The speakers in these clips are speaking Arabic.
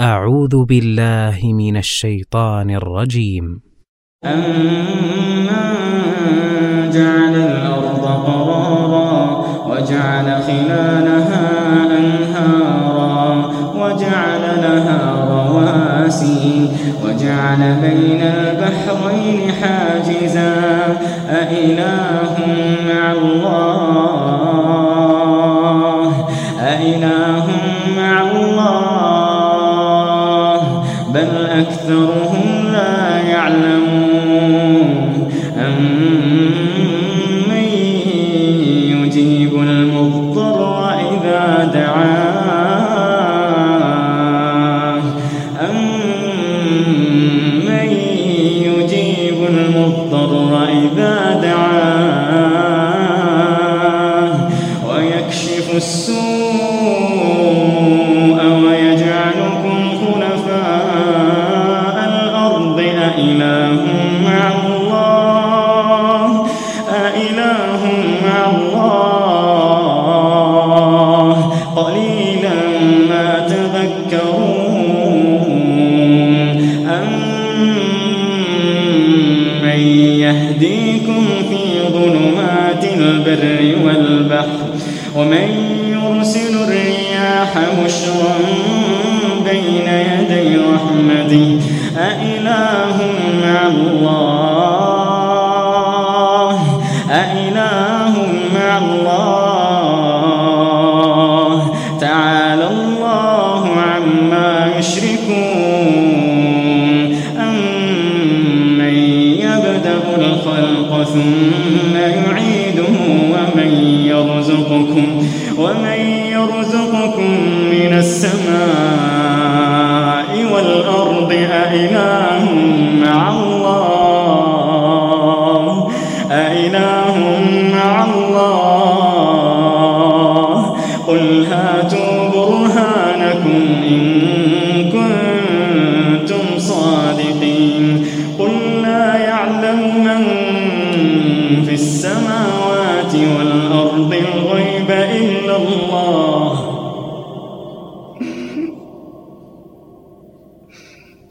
أعوذ بالله من الشيطان الرجيم. أمن جعل الأرض قرارا وجعل خلالها أنهارا وجعل لها رواسي وجعل بين البحرين حاجزا. أإله مع الله؟ أإله أكثرهم لا يعلمون. أمن يجيب المضطر إذا دعاه؟ أمن يجيب المضطر إذا دعاه؟ ويكشف السوء ومن يرسل الرياح بشرا بين يدي رحمته أإله مع الله ومن يرزقكم من السماء والأرض أإله مع الله؟ أإله مع الله؟ قل هاتوا برهانكم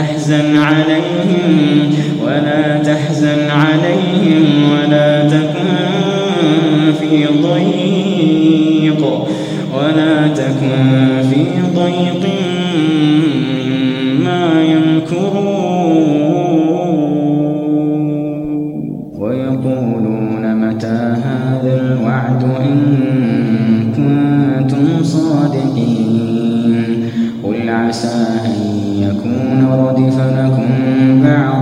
تحزن عليهم ولا تحزن عليهم ولا تكن في ضيق ولا تكن في ضيق. يكون ردف لكم بعض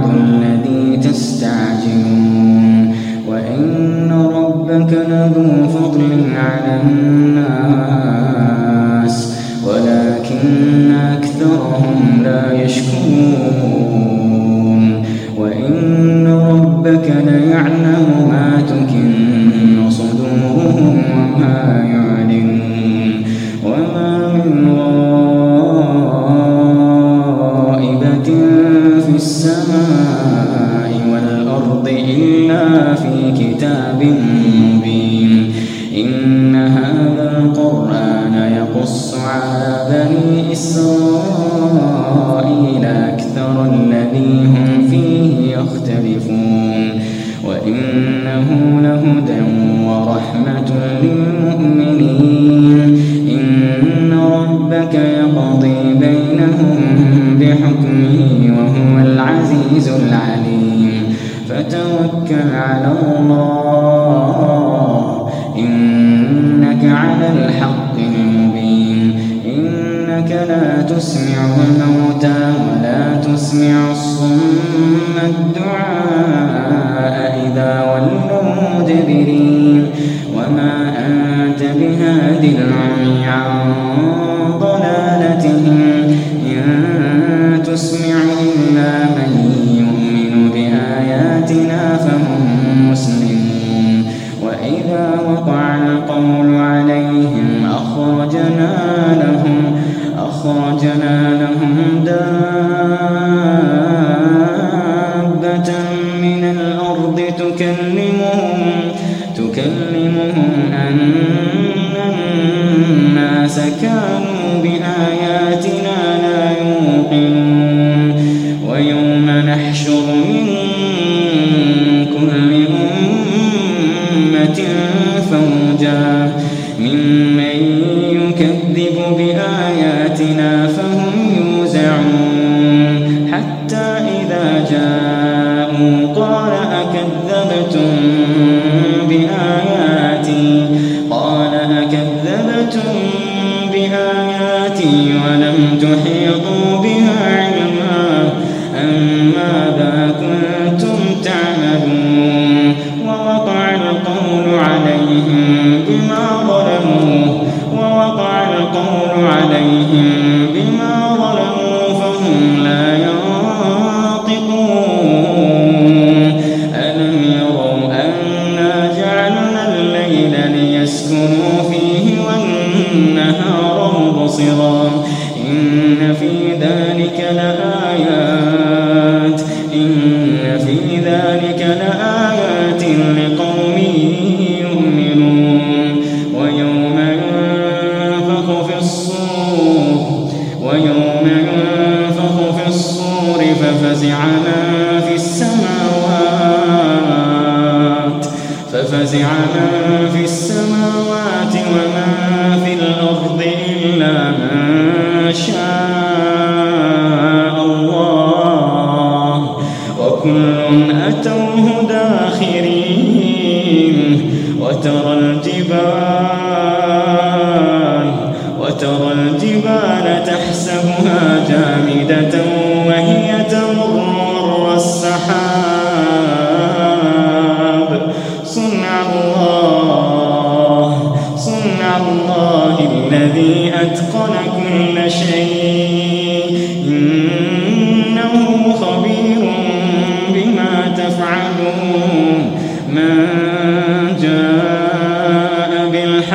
على الله إنك على الحق المبين. إنك لا تسمع الموتى ولا تسمع الصم الدعاء إذا ولوا مدبرين. وما أنت بهادي العمي عن وإذا وقع القول عليهم أخرجنا لهم أخرجنا لهم دابة من الأرض تكلمهم تكلمهم أن الناس كانوا بآياتنا ويوم ينفخ في الصور ففزع من في السماوات. ففزع من في السماوات ومن في الأرض إلا من شاء الله. وكل أتوه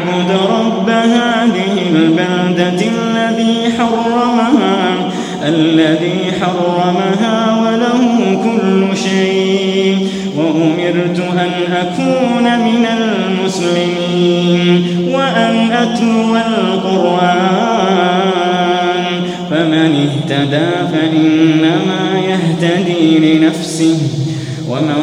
أعبد رب هذه البلدة الذي حرمها الذي حرمها وله كل شيء. وأمرت أن أكون من المسلمين وأن أتلو القرآن. فمن اهتدى فإنما يهتدي لنفسه ومن